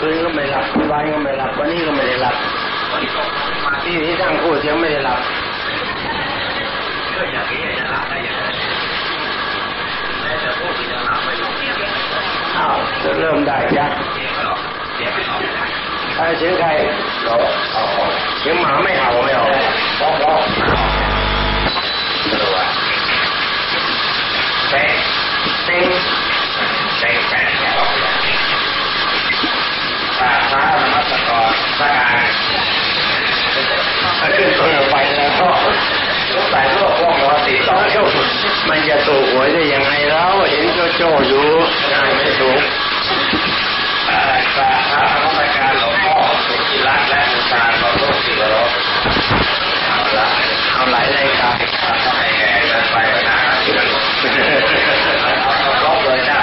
คืนก็ไม่หลับวันก็ไม่หลับวันนี้ก็ไม่ได้หลับที่ที่ตั้งพูดยังไม่ได้หลับก็อย่างนี้จะหลับได้ยังไงแม้จะพูดจะหลับไม่ลงอ้าวจะเริ่มได้จ้ะใครเสียงใครหรอเสียงหมาไม่เห่าไม่ออกร้องร้องเป๊ะเต็งเต็งแปด กเลยตาฟ้านมัสกรสกาขึ้นเพื่อไปแล้วก็สงสัยโลกว่องรอติดต่อเที่ยวมันจะถูกหวยได้ยังไงแล้วเห็นโจโจอยู่ได้ไม่ถูกกราบพระนมัสการหลวงพ่อสุธิรัตน์และบูชาต่อโลกสิบรบเอาละเอาหลายรายการทำให้แก่กันไปนเอาลบเลยได้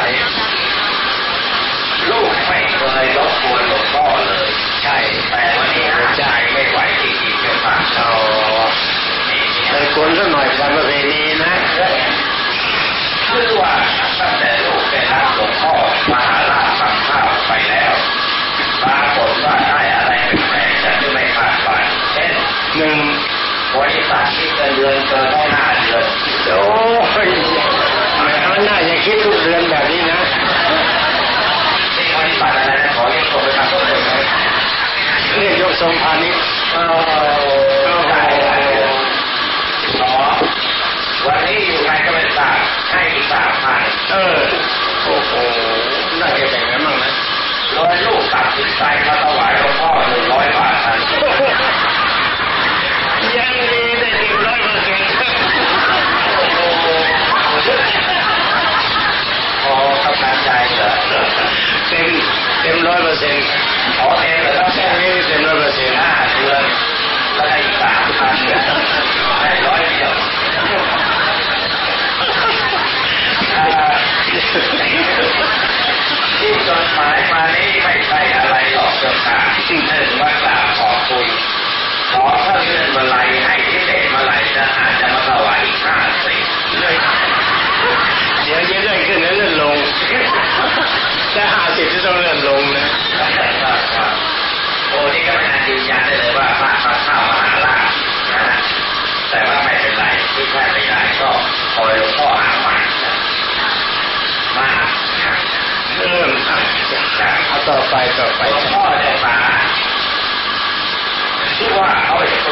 ลูกไม่เคยรบกวนหลวงพ่อเลย ใช่ แต่วันนี้หาใจไม่ไหวจริงๆเจ้าค่ะเอา ไปกวนสักหน่อยตามประเพณีนะคือว่าตั้งแต่ลูกได้รับหลวงพ่อมาหาลาบฟังข้าวไปแล้วปรากฏว่าได้อะไรแปลกๆแต่ที่ไม่คาดฝันเช่นหนึ่งบริษัทที่เงินเดือนเกินได้ห้าเดือนโอ้ยไม่เอาหน้าอย่าคิดทุกเดือนแบบนี้นะนี่บริษัทอะไรนะขอเรียกตัวไปทำตัวเลยไหมเรียกยกทรงพาณิชย์เออใช่สอง วันนี้อยู่ไหนก็ไม่ทราบให้อีกสามพันเออ โอ้โห น่าจะแบ่งกันบ้างนะร้อยลูกตัดสินใจมาถวายหลวงพ่อหนึ่งร้อยบาททันยั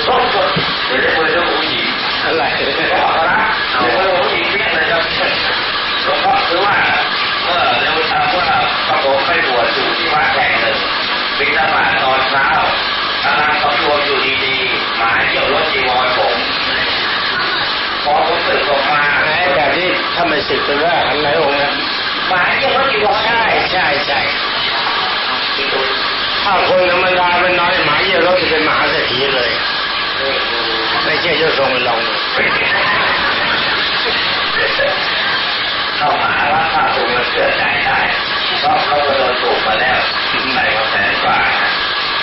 เอาไปส้มส้มเดี๋ยวจะเปิดเรื่องผู้หญิงอะไรก็เอาละเดี๋ยวเปิดผู้หญิงเรียกเลยครับหลวงพ่อคือว่าเมื่อเร็วช้าว่าพระผมไปบวชอยู่ที่วัดแห่งหนึ่งบิณฑบาตตอนเช้ากำลังสำรวมอยู่ดีๆหมาเกี่ยวรถจีวรผมพอผมตื่นออกมาแบบนี้ถ้าไม่สึกเป็นว่าอะไรองค์นะหมาเกี่ยวรถจีวรใช่ใช่ใช่ถ้าคนธรรมดาเป็นน้อยหมาเยี่ยวรถจะเป็นมหาเศรษฐีเลย ไม่เชื่อยกทรงลงเข้ามาว่าถ้าถูกมันเชื่อใจได้เพราะเขาโดนถูกมาแล้วใส่มาแสนกว่า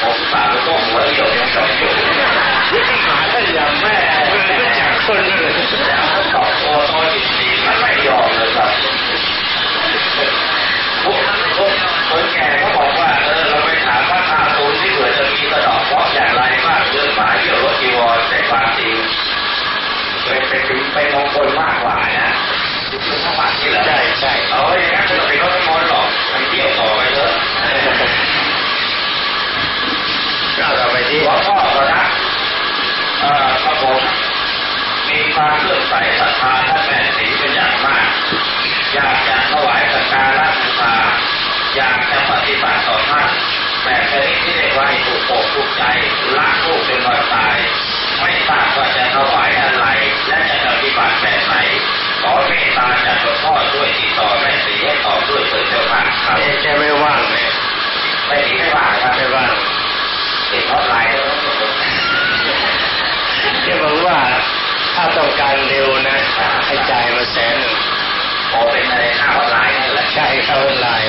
ผมสามก็หัวเหี่ยวยังต้อยู่หมาถ้าอย่างแม่ไม่จากคนเลยแล้วตอบตัวตอนที่สี่มันไม่ยอม ใจเขาลาย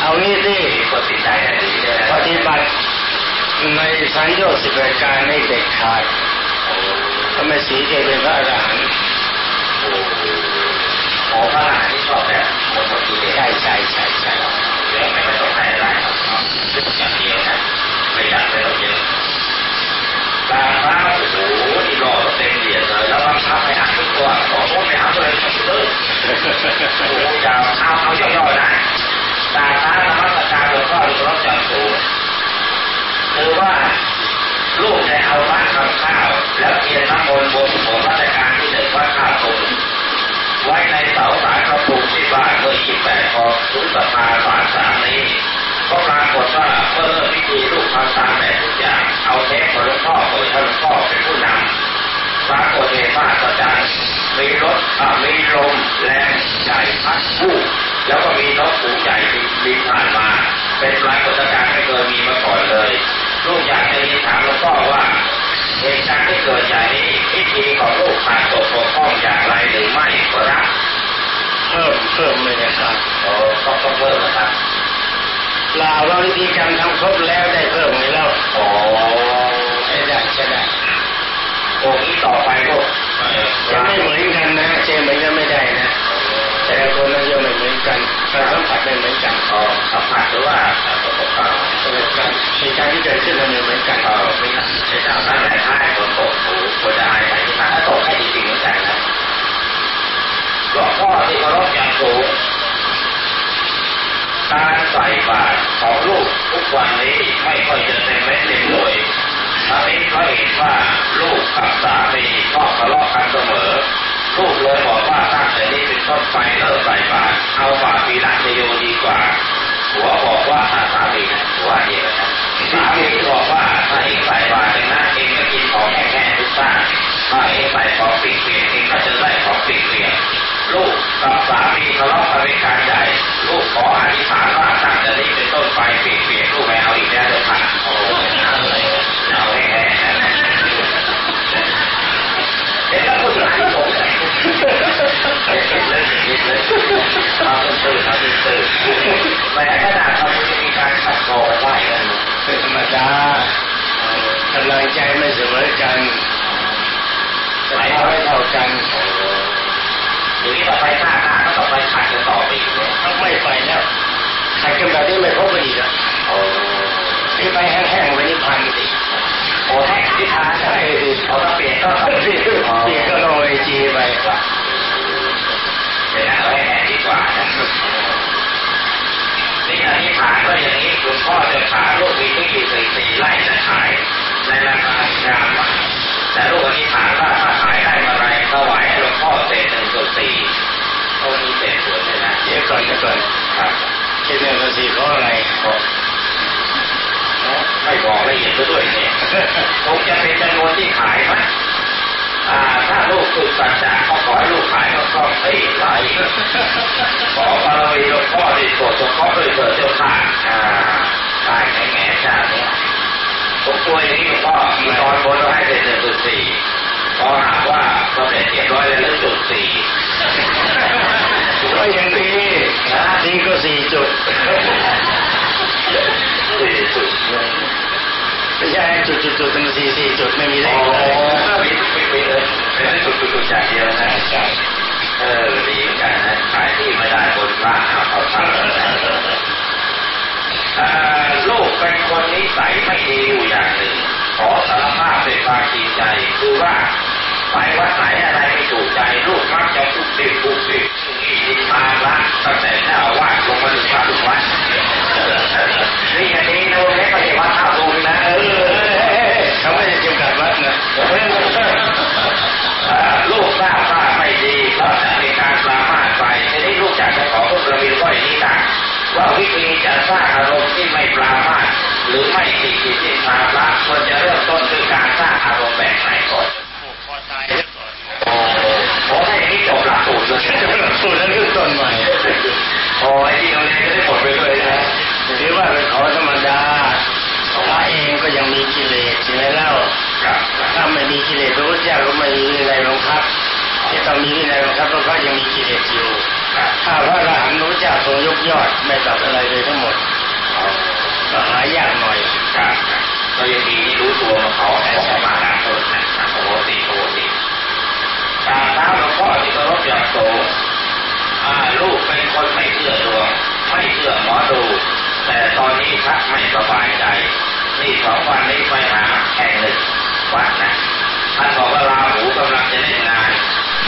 เอางี้สิปฏิบัติในสัญญุสิบประการไม่เด็ดขาดทำไมสีเกเป็นพระอรหันต์โอพระอรหันต์ที่ชอบเนี่ยหมดหมดกิใช่ใช่ใช่ใช่แล้วไม่ต้องให้อะไรครับอย่างเดียวนะไม่อยากไปรบเยอะบางครั้ง รอเต็มเหยียดเลยแล้วบางครั้งไปหากทุกตัวขอพูดไปหักเลยเออดูอย่างเอาเอาย่อๆนะตาตาธรรมสตาหลวงพ่อหลวงพ่อจำนทร์สูคือว่าลูกได้เอาบ้านทำข้าว แล้วเทียนน้ำมนต์บนของราชการที่หนึ่งว่าข้าวตุนไว้ในเสาสารกระปุกที่บ้านเมื่อยี่แปดพอถึงสภาสาสามนี้ก็ปรากฏว่าเมื่อเริ่มพิธีลูกทำตามแต่ทุกอย่างเอาเทปของหลวงพ่อโดยท่านพ่อเป็นผู้นำ ถมีลมแรงใหญ่พัดผู้แล้วก็มีนกฝูงใหญ่บินผ่านมา เป็นปรากฏการณ์ไม่เคยมีมาก่อนเลยลูกอยากจะเรียนถามหลวงพ่อว่าเหตุการณ์ที่เกิดอย่นี้พิธีของลูกขาดตกบกพร่องอย่างไรหรือไม่ครับเพิ่มเพิ่มเลยนะครับโอ้ต้องต้องเพิ่มนะครับลาว่าวิธีการทำครบแล้วได้เพิ่มไหมแล้วโอ้ใช่ได้ใช่ได้ โอ้นี้ต่อไปลูกจะไม่เหมือนกันนะเจเหมือนกันไม่ได้นะแต่ละคนนั้นจะไม่เหมือนกันการสัมผัสไม่เหมือนกันอ๋อสัมผัสหรือว่าประสบการณ์การเหตุการณ์ที่เกิดขึ้นมันเหมือนกันเออไม่ใช่ไม่ใช่ตั้งแต่ท้ายฝนตกโอ้ควรจะอายไปที่มาถ้าตกให้จริงๆเหมือนกันนะหลวงพ่อที่เคารพอย่างสูงการใส่บาตรของลูกทุกวันนี้ไม่ค่อยจะเต็มเม็ดเต็มหน่วยตอน ลูกเลยบอกว่าตั้งแต่นี้เป็นต้นไปเลิกใส่บาตรเอาบาตรปีละชโยดีกว่า หัวบอกว่าถ้าสามีนะหัวเองนะสามีบอกว่าถ้าเองใส่บาตรเองนะเองก็กินของแห้งๆทุกท่าถ้าเองใส่ของปีกเปียกเองก็จะได้ของปีกเปียกลูกกับสามีทะเลาะกันเป็นการใหญ่ลูกขออธิษฐานว่าตั้งแต่นี้เป็นต้นไปปีกเปียกลูกไม่เอาอีกแล้วเลยค่ะโอ้ยเอาแห้งๆนะเด็กแล้วผู้ชายผมเนี่ยคิดเลยคิด เลยเอาตื่นเอาตื่นแม้ขนาดเขาจะมีการขัดคอกันได้กันเป็นธรรมดากำลังใจไม่เสมอกันสายไม่เท่ากันอย่างนี้ต่อไปหน้าหน้าก็ต่อไปขัดกันต่อไปอีกเนี่ยต้องไม่ไปแล้วขัดกันแบบนี้ไม่พบกันอีกอะโอ้นี่ไปแห้งๆไปนิพพานสิโอ้แห้งที่ทานใช่ดิเขาต้องเปลี่ยนก็ต้องเปลี่ยนเปลี่ยนก็ลงไอจีไปเป็นอะไรแห้งดีกว่านะนี่อธิษฐานก็อย่างนี้คุณพ่อจะขาลูกมีที่อยู่สี่สี่ไร่จะขายในราคางามมากแต่ลูกอธิษฐานว่าถ้าขายได้เมื่อไรถวายให้หลวงพ่อเศษหนึ่งส่วนสี่เขามีเศษส่วนเลยนะเดี๋ยวก่อนเดี๋ยวก่อนครับคิดเรื่องภาษีเพราะอะไรไม่บอกละเอียดซะด้วยเนี่ยคงจะเป็นจำนวนที่ขายไหมอ่า ถ้าลูกฝึกสัจจะก็ขอให้ลูกขายก็ต้องเฮ้ยไหลขอบารมีหลวงพ่อได้โปรดสงเคราะห์ด้วยเถิดเจ้าค่ะอ่าตายแง่แง่ชาติเนี่ยผมป่วยอย่างนี้หลวงพ่อมีตอนบนเราให้เป็นหนึ่งจุดสี่พอหาว่าสำเร็จเรียบร้อยแล้วเรื่องจุดสี่ก็ยังดีดีก็สี่จุดสี่จุดไม่ใช่จุดจุดจุดเป็นสี่สี่จุดไม่มีเลขเลย มีมีมีเลยเป็นจุดจุดจุดอย่างเดียวนะเออดีเหมือนกันนะขายที่ไม่ได้บนพระเอาเขาทำลูกเป็นคนนิสัยไม่ดีอยู่อย่างหนึ่ง ขอสารภาพเป็นความจริงใจ คือว่าไปวัดไหนอะไรไม่ถูกใจลูกมักจะพุกติดพุกติดนี่ดินมาละตั้งแต่เจ้าอาวาลงมาถึงพระลูกวัดนี่อันนี้โน้นไม่ไปวัดท่าลุงนะเออเขาไม่ได้จำกัดวัดนะ ลูกทราบว่าไม่ดีเพราะจะมีการปรามาสไปทีนี้ลูกอยากจะขอพวกเรามีข้ออย่างนี้นะว่าวิธีจะสร้างอารมณ์ที่ไม่ปรามาสหรือไม่ติดกิจทาระควรจะเริ่มต้นด้วยการสร้างอารมณ์แบบไหนก่อนพอตายแล้วก่อนโอ้โหถ้าอย่างนี้จบหลักสูตรเลยสูตรนั้นขึ้นต้นใหม่โอ้ยที่เราเรียนก็ได้หมดไปเลยนะหรือว่าเป็นของธรรมดาพระเองก็ยังมีกิเลสใช่ไหมเล่าครับ ถ้าไม่มีกิเลสพระพุทธเจ้าก็ไม่มีวินัยบังคับที่ต้องมีวินัยบังคับเพราะเขายังมีกิเลสอยู่ถ้าพระอรหันต์ระพุทธเจ้าทรงยกยอดไม่ตัดอะไรเลยทั้งหมดก็หายากหน่อยก็ยังดีที่รู้ตัวมาเขาแอบมาหาคนนะโอ้โหติโอ้โหติกราบเท้าหลวงพ่อที่เคารพอย่างสูงลูกเป็นคนไม่เชื่อดวงไม่เชื่อหมอดู แต่ตอนนี้ชักไม่สบายใจ นี่สองวันนี้ไปหาแห่งหนึ่ง วัดนะท่านบอกว่าลาหูกำลังจะเล่นงาน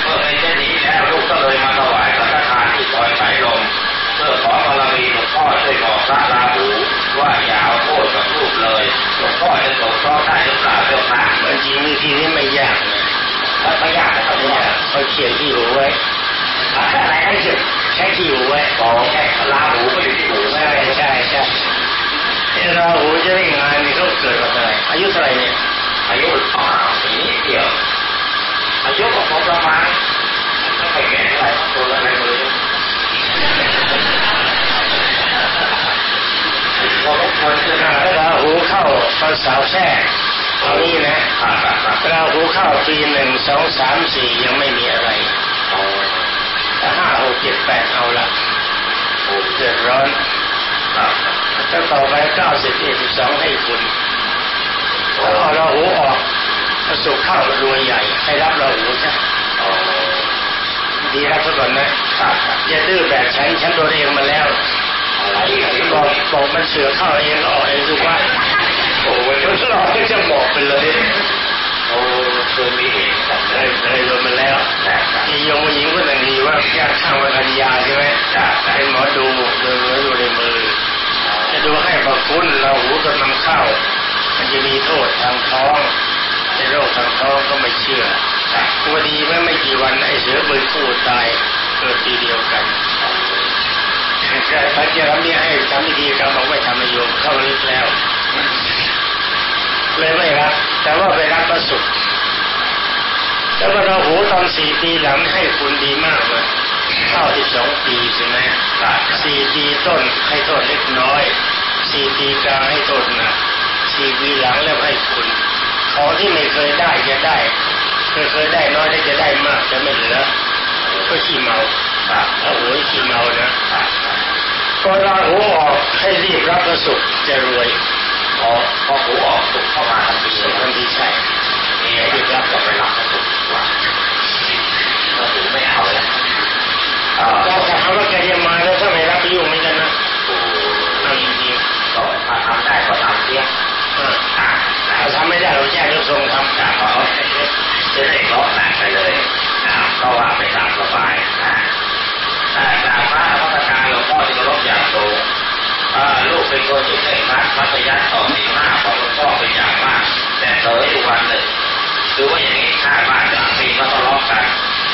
เมื่อเป็นเช่นนี้แล้วลูกก็เลยมาถวายสังฆทานที่ซอยสายลมเพื่อขอบารมีหลวงพ่อช่วยบอกพระราหูว่าอย่าเอาโทษกับลูกเลยหลวงพ่อจะสงเคราะห์ได้หรือเปล่าเจ้าค่ะจริงวิธีนี้ไม่ยากนะไม่ยากนะครับไม่ไม่ยายากกเขาเขียนที่หูไว้อะไรให้เขียนใช้ที่หูไว้อ๋อแค่ลาหูก็อยู่ที่หูไม่ใช่ได้ใช่ใช่เวลาหูจะได้งานนี่เขาเกิดมาเท่าไหร่อายุเท่าไหร่เนี่ย อายุอ่าปีนี้เดียวอายุของผมประมาณตัวละในมือพอรบกวนจะน่าราหูเข้าตอนสาวแท้ตอนนี้นะผ่าตัดครับราหูเข้าปีหนึ่งสองสามสี่ยังไม่มีอะไรแต่ห้าหกเจ็ดแปดเอาละโอ้เดือดร้อนครับถ้าต่อไปเก้าสิบเอ็ดสิบสองให้คุณ พอราหูออกพระสุขเข้ารวยใหญ่ ให้รับราหูใช่ดีรับซะก่อนนะอย่าดื้อแบบฉันฉันโดนเองมาแล้วอะไรอีกบอกบอกมันเสือเข้าเองออกเองทุกวันโอ้ยมันหลอกก็จะบอกไปเลยโอ้เคยมีเหตุแบบเคนี้ยเคยโดนมาแล้วนะครับมีโยมผู้หญิงคนหนึ่งดีว่าญาติข้างวัดพันยาใช่ไหมจ้าเป็นหมอดูดูดูในมือจะดูให้ประคุณเราหูกำลังเข้า มันจะมีโทษทางท้องในโรคทางท้องก็ไม่เชื่อพอดีไม่ไม่กี่วันไอ้เสือบืนคู่ตายเกิดปีเดียวกันแต่พระเจ้าเนี่ยให้ทำพิธีกรรมบอกไม่ทำให้โยมเข้าลึกแล้ว เลยไม่รับ แต่ว่าไปรับประสุขแล้วก็เราหูตอนสี่ปีหลังให้คุณดีมากเลยเข้าที่สองปีใช่ไหมสี่ปีต้นให้โทษเล็กน้อย สี่ปีกลางให้โทษหนัก สี่ปีหลังแล้วให้คุณของที่ไม่เคยได้จะได้เคยเคยได้น้อยได้จะได้มากจะไม่เหลือก็ขี้เมาเอาหัวขี้เมานะพอราหูออกให้รีบรับประสุขจะรวยพอพอหูออกสุกเข้ามาทันทีสุขทันทีใช่นี่รีบรับก็ไปรับสุกว่าก็หูไม่เอาแล้วอ่เราถามว่าแกจะมาแล้วถ้าไม่รับยุ่งไม่กันนะเอาจริงก็ถ้าทำได้ก็ทำเสีย ๆอ่าอ่าถ้าทำไม่ได้เราแจ้งยกทรงทำจากเขาจะได้ล้อหนักไปเลยก็ว่าไปตามสบายแต่จากพระธรรมการหลวงพ่อที่เคารพอย่างสูงอ่าลูกเป็นคนที่เคร่งครัดมัธยัดต่อศีลห้าของหลวงพ่อเป็นอย่างมาก แต่เสยอยู่วันหนึ่งคือว่าอย่างนี้ข้าบ้านสามีก็ทะเลาะกัน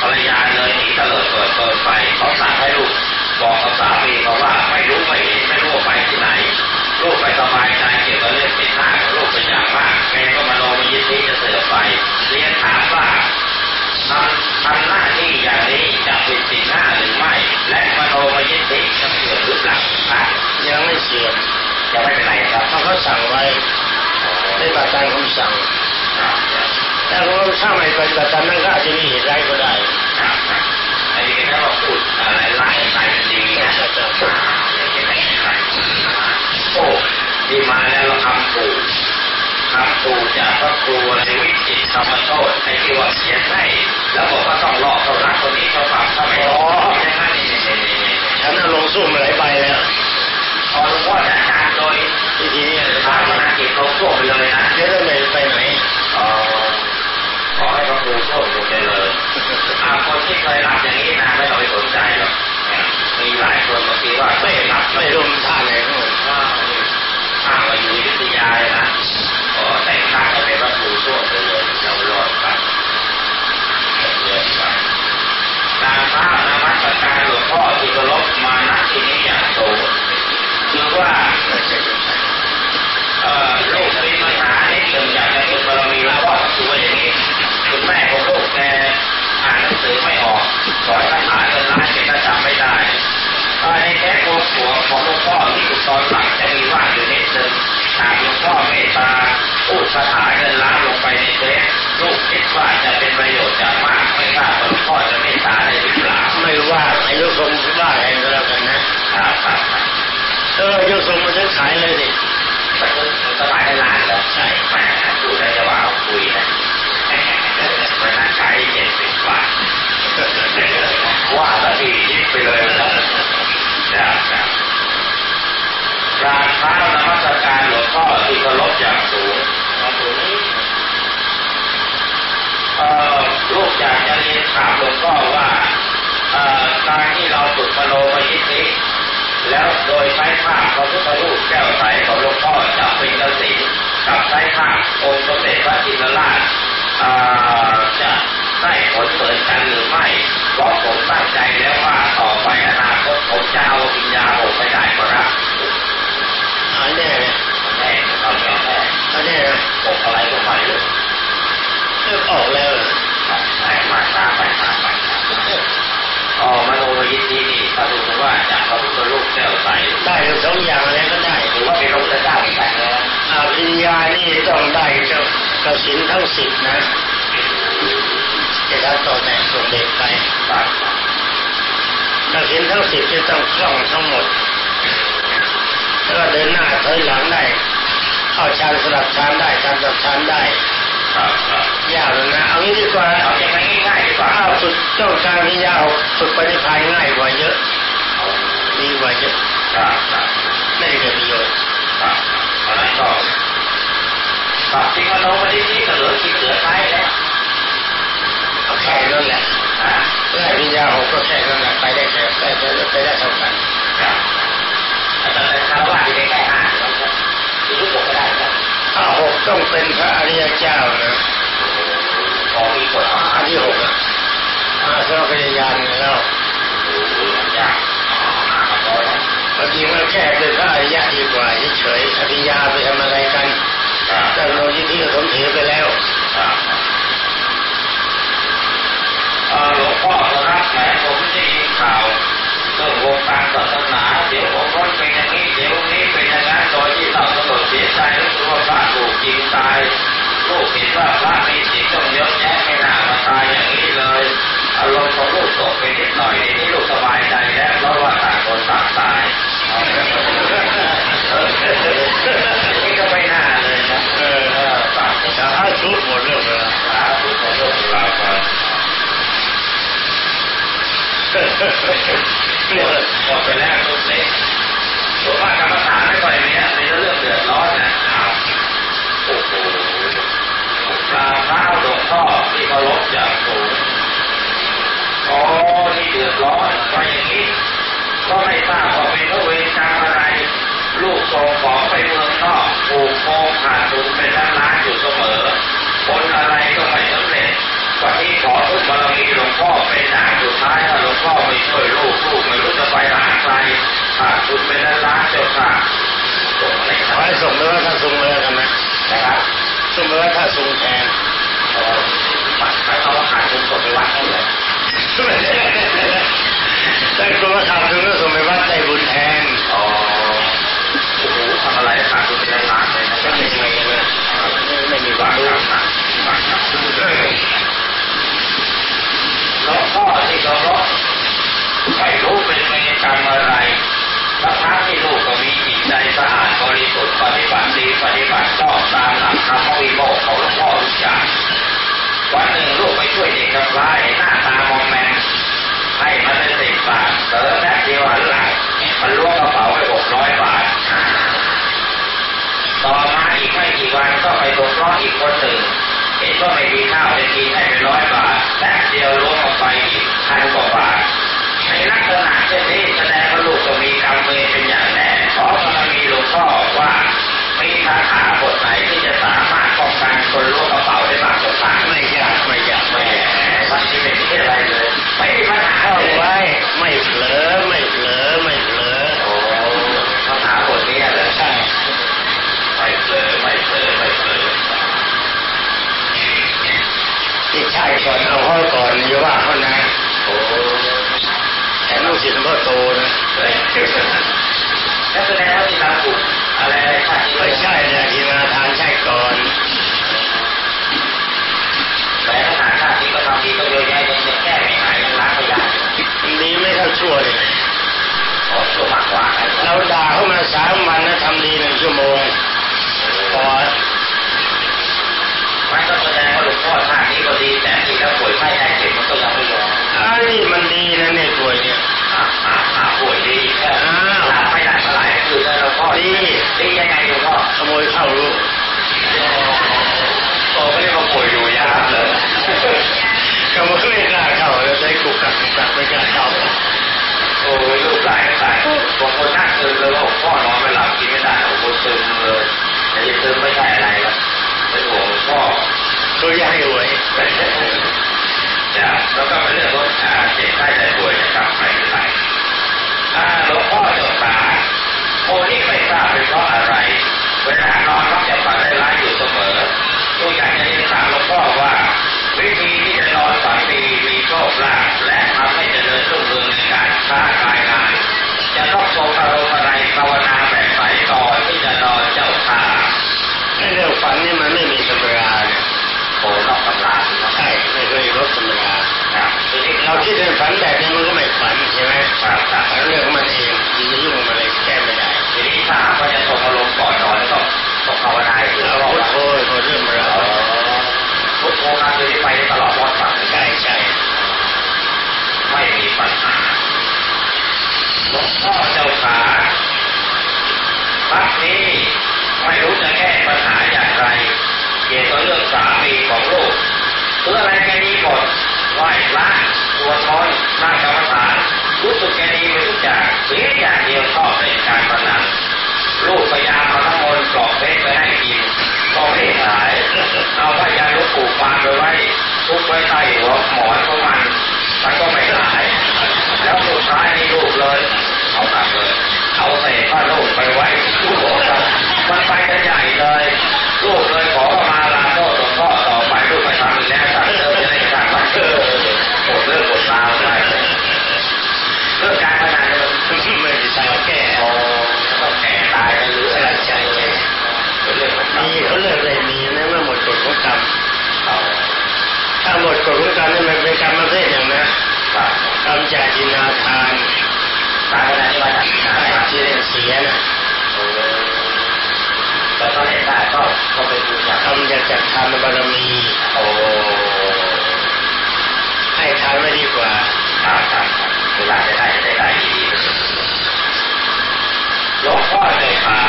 ภรรยาเลยหนีเลิดเปิดเปิดไฟเขาสั่งให้ลูกบอกกับสามีเขาว่าไม่รู้ไม่เห็นไม่รู้ว่าไปที่ไหน ลูกไปสบายใจเกี่ยวกับเรื่องศีลห้ากลูกเป็นอย่างมากแกก็มาโนมายินดีจะเสือไปเรียนถามว่าทำทำหน้าที่อย่างนี้จะผิดศีลห้าหรือไม่ และมโนมายินดีจะเสือหรือเปล่าอะยังไม่เสื่อมยังไม่เป็นไรครับเพราะเขาสั่งไว้ได้บัตรตามคำสั่งแต่เขาถ้าไม่ปฏิบัติตามนั้นก็อาจจะมีเหตุร้ายก็ได้ครับครับอันนี้ถ้าเราพูดอะไรร้ายใส่ดีนะ โอ้ดีมาแล้วเราทำถูกทำถูกจากพระครูอะไรวิจิตธรรมโชตไอ้ที่ว่าเขียนให้แล้วบอกว่าต้องรอเขารักคนนี้เขาฟังเขาไม่รอใช่ไหมนี่นี่นี่นี่ฉันเอาลงสู้มาหลายใบแล้วพอหลวงพ่อจัดการโดยทีทีนี้ทางนักกิจเขาโชคไปเลยนะเดี๋ยวเราไปไหนอ๋อขอให้พระครูโชคดีเจริญอ่าคนที่เคยรับอย่างนี้นะไม่ต้องไปสนใจหรอก มีหลายคนบางทีว่าไม่ไม่รับไม่ร่วมท่าไหนทั้งหมดว่าข้างมาอยู่วิทยาเลยนะขอแต่งข้างให้เป็นพระครูโชคไปเลยเรารอดไปเยอะไปการพระนมัสการหลวงพ่อที่เคารพมาณที่นี้อย่างสูงคือว่าเอ่อลูกมีปัญหาในเรื่องอยากจะเป็นบารมีแล้วก็คือว่าอย่างนี้คุณแม่ของลูกแกอ่านหนังสือไม่ออกสอนคา ไม่ได้เอ่อในแท้ตัวหัวของหลวงพ่อที่ถูกตอนหลังจะมีว่าอยู่นิดนึงหากหลวงพ่อเมตตาพูดคาถาเงินล้านลงไปในเทปลูกคิดว่าจะเป็นประโยชน์อย่างมากไม่ทราบหลวงพ่อจะเมตตาได้หรือเปล่าไม่ว่าอายุทรงว่าเองก็แล้วกันนะครับครับครับเอออายุทรงมันจะขายเลยดิมันมันสบายได้ล้านเหรอใช่แหมพูดได้จะว่าเอาคุยนะไปนั่งขายเจ็ดสิบบาทว่าสักทียิบ ไปเลยนะครับครับกราบเท้านมัสการหลวงพ่อที่เคารพอย่างสูงเอ่อลูกอยากจะเรียนถามหลวงพ่อว่าเอ่อการที่เราฝึกพโลมยิทธิแล้วโดยใช้ภาพพระพุทธรูปแก้วใสของหลวงพ่อจะเป็นกสิกับใช้ภาพองค์สมเด็จพระจินตราชอ่อจะได้ผลเหมือนกันหรือไม่ เพราะผมตั้งใจแล้วว่าต่อไปอนาคตผมจะเอาปัญญาผมไปได้ก็ได้หายแน่เลยแม่ตอนแน่แน่หายแน่นะผมอะไรก็ไปเลยเลือกออกแล้วเหรอใช่มาตาไปตาไปอ๋อมโนยินดีนี่ถ้าดูว่าจะพระพุทธรูปแก้วใสได้สองอย่างแล้วก็ได้หรือว่าเป็นรูปจะได้แต่อาวิญญาณนี่ต้องได้จกัะสินทั้งสิบนะ จะรับต่อแม่ส่งเด็กไปกระสินทั้งสิบจะต้องคล่องทั้งหมด แล้วก็เดินหน้าถอยหลังได้ เข้าฌานสลับฌานได้ฌานสลับฌานได้ยากเลยนะเอางี้ดีกว่าเอาอย่างง่ายๆดีกว่าถ้าฝึกต้องการที่ยาวฝึกปฏิภาณง่ายกว่าเยอะดีกว่าเยอะครับครับไม่ได้เกิดประโยชน์ครับอะไรก็ปรับจริงมโนมนี้ก็เหลือกินเหลือใช้แล้วเอา แค่นั้นแหละอ่าเมื่อวิญญาณหกก็แค่นั้นแหละไปได้แค่ไปได้ไปได้เท่ากันครับแต่ตอนนั้นชาวบ้านที่ไม่ใกล้ห้าที่รู้ตัวก็ได้ครับถ้าหกต้องเป็นพระอริยเจ้านะพอมีคนอันที่หกอะอาสวัคยายานแล้วยากพอแล้วบางทีมันแค่เป็นพระอริยะดีกว่าเฉยๆอริยาไปทำอะไรกันครับแต่โลยิที่สมถือไปแล้วครับ เออหลวงพ่อครับแหมผมได้ยินข่าวเรื่องวงการศาสนาเดี๋ยวผมก็เป็นอย่างนี้เดี๋ยวนี้เป็นอย่างนั้นโดยที่เราตำรวจเสียใจรู้สึกว่าพระถูกยิงตายลูกเห็นว่าพระมีสิทธิ์ต้องเยอะแยะไม่น่ามาตายอย่างนี้เลยอารมณ์ของลูกตกไปนิดหน่อยทีนี้ลูกสบายใจแล้วเพราะว่าต่างคนต่างตายนี่ก็ไม่น่าเลยนะเออต่างคนสาธุหมดเรื่องเลยสาธุขอโทษเราไป เนี่ยหมดไปแล้วทุกเล็กผมว่ากรรมฐานไม่ค่อยมีนะมีแต่เรื่องเดือดร้อนนะอ้าวโอ้โหกราบเท้าหลวงพ่อที่เคารพอย่างสูงอ๋อนี่เดือดร้อนว่าอย่างนี้ ก็ไม่ทราบว่าเป็นเพระเวรกรรมอะไร ลูกส่งของไปเมืองนอกถูกโกงขาดทุนเป็นล้านล้านอยู่เสมอคนอะไรก็ไม่สำเร็จวันนี้ขอทุกบารมีหลวงพ่อเป็นหนา พ่อไม่ช่วยลูกลูกไม่รู้จะไปหาใครขาดทุนเป็นล้านล้านเจ้าค่ะส่งอะไรครับให้ส่งไปว่าถ้าส่งเลยกันนะนะครับส่งไปว่าถ้าส่งแทนเอ่อหมายความว่าขาดทุนส่งไปวัดให้เลยแต่กรมขาดทุนก็ส่งไปวัดใจบุญแทนอ๋อโอ้โหทำอะไรขาดทุนเป็นล้านล้านเลยนะคก็ไม่ใช่นะไม่มีความรู้หลวงพ่อที่เคารพ ไม่รู้เป็นเวรกรรมอะไรสักพักที่ลูกก็มีจิตใจสะอาดบริสุทธิ์ปฏิบัติดีปฏิบัติชอบตามหลักธรรมวิโมกข์ของหลวงพ่อทุกอย่างวันหนึ่งลูกไปช่วยเด็กกำพร้าหน้าตามองแมงให้มันเป็นสิบบาทเติมแป๊บเดียวหันหลังมันล้วงกระเป๋าไปหกร้อยบาทต่อมาอีกไม่กี่วันก็ไปตกล้ออีกคนหนึ่งเห็นว่าไม่มีข้าวจะกินให้ไปร้อยบาทแต่เดียวล้วงออกไปอีกพันกว่าบาทใน ลักษณะเช่นนี้แสดงว่าลูกก็มีกรรมเวรเป็นอย่างแน่ขอพระมีหลวงพ่อว่ามีคาถาบทไหนที่จะสามารถป้องกันคนล้วงกระเป๋าได้มากกว่าพันไม่ยากไม่ยากแมไม่ยากวันนี้ไม่มีอะไรเลยไม่มีปัญหาเข้าเลยไว้ไม่เผลอไม่เผลอไม่เผลอโอ้คาถาบทนี้เลยใช่ไม่เผลอไม่เผลอไม่เผลอที่ใช่ก่อนเอาข้อก่อนอย่าว่าเขานะโอ้ แต่ลูกศิษย์หลวงพ่อโตนะแล้วแสดงว่ามีทางถูกอะไรอะไรชาตินี้ไม่ใช่เนี่ยทีนาทานใช่ก่อนแต่ถ้าหากชาตินี้ก็ทำดีก็เยอะแยะยังยังแก้ไม่หายยังล้างไม่ได้ดีไม่เท่าชั่วเลยขอชั่วมากกว่านะเราด่าเขามาสามวันนะทำ โมยเข้าลูกโอ้ไม่ได้มาป่วยอยู่ยาเลยขโมยไม่กล้าเข้าแล้วใช้กุกกักกุกกักไม่กล้าเข้าโอ้ยลูกหลายหลายบางคนนั่งซึมเลยว่าพ่อนอนไม่หลับกินไม่ได้โอ้โหซึมเลยแต่ยังซึมไม่ใช่อะไรหรอกเป็นห่วงพ่อเขาจะให้หวยจ้ะแล้วก็เป็นเรื่องของอาเจ็บไข้ได้ป่วยนะครับไม่เป็นไรอ่าหลวงพ่อจ้าขาโอ้นี่ไม่ทราบเป็นเพราะอะไร เวลานอนมักจะฝันร้ายอยู่เสมอตัวอย่างจะนิสามหลวงพ่อว่า วิธีที่จะนอนฝันดีมีโชคลาภและทำให้เจริญรุ่งเรืองในการค้ากายงานจะต้องทรงอารมณ์อะไรภาวนาแบบไหนต่อที่จะนอนเจ้าขาะเรื่องฝันนี่มันไม่มีสมราโอ้นอกตำราใช่ไม่เคยลบสมราเราคิดเรื่องฝันแบบนี้มันก็ไม่ฝันใช่ไหมฝันเรื่องมันเองที่จยุ่งมา ภาวนาอยู่เราแล้วพุทว่าโธโธเรื่องเราพุทโธนะคือไปตลอดวันฝันใช่ใช่ไม่มีปัญหาหลวงพ่อเจ้าขาพักนี้ไม่รู้จะแก้ปัญหาอย่างไร เกี่ยวกับเรื่องสามีของลูกเพื่ออะไรแกดีหมดไหว้พระสวดมนต์นั่งกรรมฐานรู้สึกแกดีไปทุกอย่างเสียอย่างเดียวชอบเล่นการพนัน ลูกพยามามเอาน้ำมนต์กรอกเพชรไปให้กินก็ไม่หาย เอาพยาลูกปูกฟางไปไว้ทุกไว้ใต้หัวหมอนของมัน นเสียนะแต่ก็เห็นได้ก็ก็ไปดูจากทำจากจากทานบารมี โอ้ให้ทานไว้ดีกว่าครับครับเวลาจะได้จะได้ดีหลวงพ่อเจ้าขา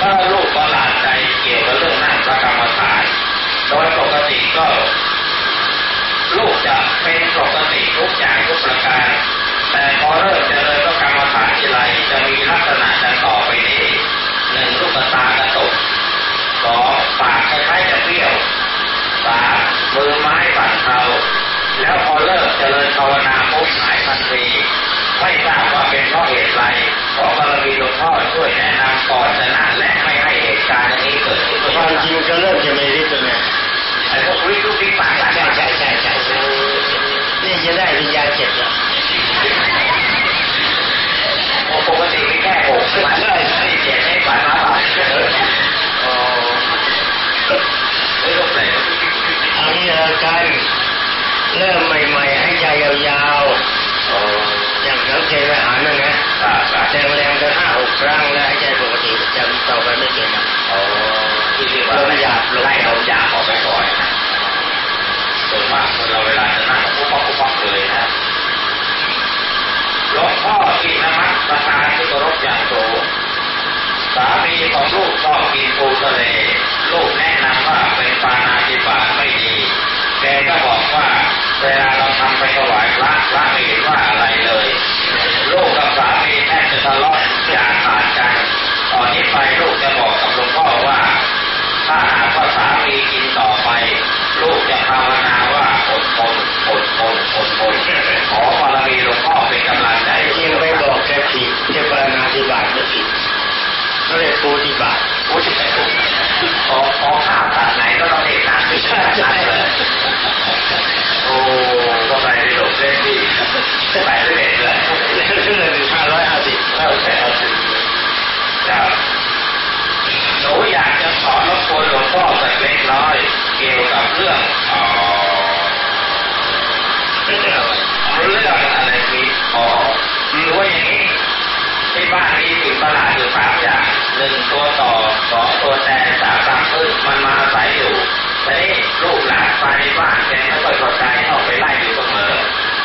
ถ้าลูกประหลาดใจเกี่ยวกับเรื่องนั่งพระกรรมฐานโดยปกติก็ ลูกจะเป็นปกติทุกอย่างทุกประการ แต่พอเริ่มเจริญ ทีไรจะมีลักษณะดังต่อไปนี้หนึ่งลูกตากระตุกสองปากคล้ายๆจะเปรี้ยวสามมือไม้สั่นเทาแล้วพอเลิกเจริญภาวนาปุ๊บหายทันทีไม่ทราบว่าเป็นเพราะเหตุไรเพราะบารมีหลวงพ่อช่วยแนะนำก่อนจะนั่นและไม่ให้เหตุการณ์นี้เกิดขึ้นความจริงก็เริ่มจะมีฤทธิ์แล้วนะไอ้พวกวิทุกวิปากใช่ใช่ใช่ใช่ใช่นี่จะได้วิญญาณเจ็ดแล้ว ปกติมีแค่หกใช่ไหมใช่ใช่เจ็ดให้ฝันมาผ่านอ๋อไม่ต้องแปลกเอางี้ละกันเริ่มใหม่ๆให้ใจยาวๆอย่างสังเกตอาหารนั่นนะแรงแรงกันห้าหกครั้งแล้วให้ใจปกติจำต่อไปไม่ นมัสารที่เคารพอย่างสูงสามีของลูกชอบกินปูทะเล ลูกแนะนำว่าเป็นปานาติบาไม่ดีแกก็บอกว่าเวลาเราทำไปถวายพระพระไม่เห็นว่าอะไรเลย ลูกกับสามีแทบจะทะเลาะอย่างขาดกันตอนนี้ไปลูกจะบอกกับหลวงพ่อว่า ถ้าหากว่าสามีกินต่อไป ลูกจะภาวนาว่าอดทนอดทนอดทนขอบารมีหลวงพ่อเป็นกำลังใจ จริงไปบอกแกผิดเทปานาธิบาตไม่ผิดเขาเรียกปูธิบาตโอ้ยขอพอข้าวขาดไหนก็ต้องเด็กนานไม่ใช่ใช่เลยโอ้ก็ไปได้หลบเล่นที่ไปเรื่อยเลยเรื่องหนึ่งห้าร้อยห้าสิบ เอาแต่เอาถึงครับหนูอยากจะขอรบกวนหลวงพ่อสักเล็กน้อย เกี่ยวกับเรื่องอ๋อ เรื่องอะไร เรื่องอะไรมีอ๋อหรือว่าอย่างนี้ที่บ้านมีสิ่ง ประหลาดอยู่สามอย่างหนึ่งตัวต่อสองตัวแทนสามรังพึ่งมันมาอาศัยอยู่แต่นี่ลูกหลานภายในบ้านแกไม่ค่อยพอใจเข้าไปไล่อยู่เสมอ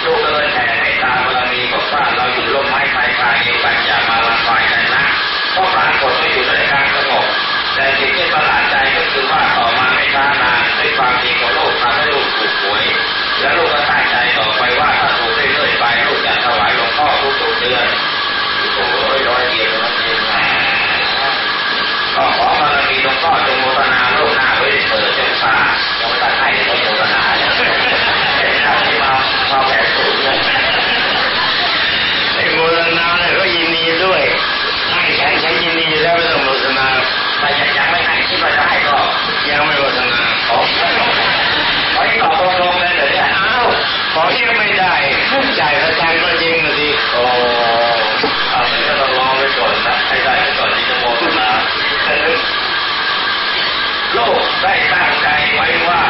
ลูกก็เลยแผ่เมตตาบารมีบอกว่าเราอยู่ร่มไม้ชายคาเดียวกันอย่ามาละลายกันนะเพราะปรากฏว่อยู่ในการสงบแต่สิ่งที่ประหลาดใจก็คือว่าต่อมาไม่ช้านานด้วยความดีของลูกทำให้ลูกถูกหวยแล้วลูกก็ตั้งใจต่อไปว่าถ้าถูกเรื่อยๆไปลูกจะถวายหลวงพ่อทุกๆเดือน ก็ขอบารมีหลวงพ่อจงโมทนาโลกหน้าไว้เปิดเจ้าฟ้ายังไม่ตัดให้เลยโมทนาเนี่ยเป็นคำที่มามาแผ่สูงเลยไอ้โมทนาเนี่ยก็ยินดีด้วยให้ฉันฉันยินดีแล้วไม่ต้องโมทนาแต่ยังยังไม่ให้คิดว่าจะให้ก็ยังไม่โมทนาขอขอให้ตอบตรงๆเลยเหรอเนี่อ้าวของที่ไม่ได้จ่ายประกันก็จริงสิโอ้เอามันก็ต้องรอไว้ก่อนนะให้ได้ไว้ก่อนที่จะโมทนาโลก ได้ตั้งใจไว้ว่า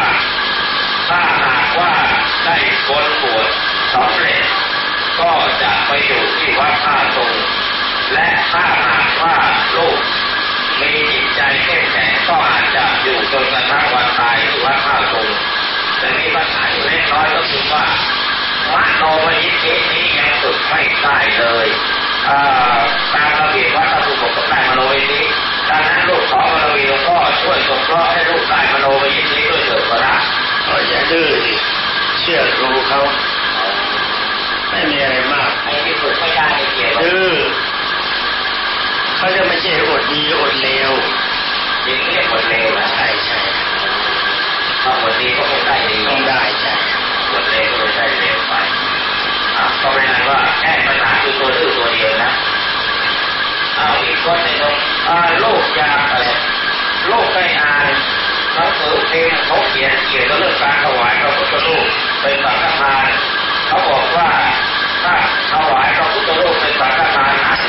ถ้าหากว่าได้คนบวชสำเร็จ ก็จะไปอยู่ที่วัดท่าตรงและถ้าหากว่าลูกมีจิตใจเข้มแข็งก็อาจจะอยู่จนกระทั่งวันตายที่วัดท่าตรงแต่มีปัญหาอยู่เล็กน้อยก็คือว่าวัดโนมยิทธินี้ยังฝึกไม่ได้เลยตามระเบียบวัดพระสุขก็ได้มโนยิทธิ ดังนั้นลูกขอบารมีหลวงพ่อช่วยสงเคราะห์ให้ลูกได้มโนยิทธิด้วยเถิดก็ได้อย่าดื้อดิเชื่อครูเขาไม่มีอะไรมากไอ้ที่ฝึกไม่ได้เกี่ยวกับดื้อเขาจะไม่ใช่อดดีอดเลวยิงเรียกคนเลวนะใช่ใช่ถ้าคนดีก็คงได้ดีต้องได้ใช่คนเลวก็ไม่ได้เลวไปอะก็ไม่นั้นว่าแก้ปัญหาคือตัวดื้อตัวเดียวนะ เอาอีกคนหนึ่งอ่าลูกยาอะไรโลกได้อานหนังสือเพลงเขาเขียนเกี่ยวกับเรื่องการถวายพระพุทธรูปเป็นสังฆทานเขาบอกว่าถ้าถวายพระพุทธรูปเป็นสังฆทานนั้น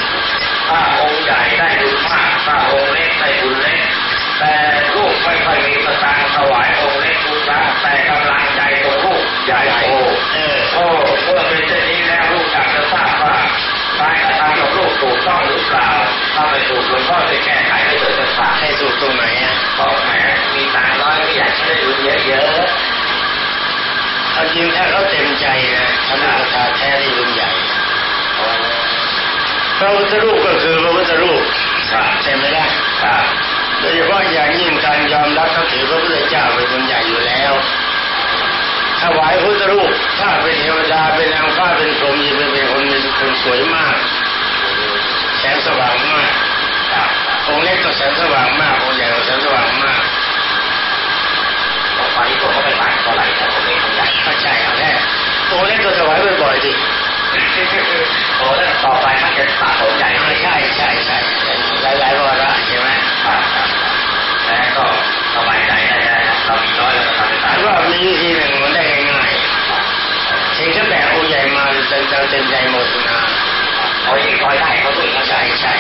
ถ้าองค์ใหญ่ได้บุญมากถ้าองค์เล็กได้บุญเล็กแต่ลูกไม่ค่อยมีสตางค์ถวายองค์เล็กบุญละแต่กำลังใจของลูกใหญ่โตโอ้เมื่อเป็นเช่นนี้แล้วลูกอยากจะทราบว่า กาทำของลูกถูกต้องหรือเปล่าถ้าไม่ถูกหลวงพ่อจะแก้ไขให้เกิดเป็นขาให้ถูกตรงไหนอะเพราะแหมมีตังค์น้อยไม่อยากได้บุญเยอะเอาจริงถ้าเขาเต็มใจนะเขามีศรัทธาแท้ที่บุญใหญ่พระพุทธรูปก็คือพระพุทธรูปใช่ไหมล่ะโดยเฉพาะอย่างยิ่งการยอมรับนับถือพระพุทธเจ้าเป็นคนใหญ่อยู่แล้ว ถวายพุทธรูปถ้าเป็นเทวดาเป็นนางฟ้าเป็นพรหมยิ่งเป็นคนมีคนสวยมาก แสงสว่างมากครับองค์เล็กก็แสงสว่างมากองค์ใหญ่ก็แสงสว่างมากตอนนี้ผมก็ไม่ต่างเท่าไหร่แต่ผมไม่เข้าใจเข้าใจเอาแน่องค์เล็กก็ถวายบ่อยๆดิโอ้แล้วต่อไปมันจะสะสมใหญ่ใช่ใช่ใช่ใช่หลายๆวาระใช่ไหมครับครับแล้วก็สบายใจได้แล้วเรามีน้อยแล้วก็ทำให้ตายแล้วก็มีวิธีหนึ่งมันได้ง่าย ๆเพียงแค่แบกองค์ใหญ่มาเต็มเต็มใจหมดนะเอาเองคอยได้เขาด้วยนะใช่ใช่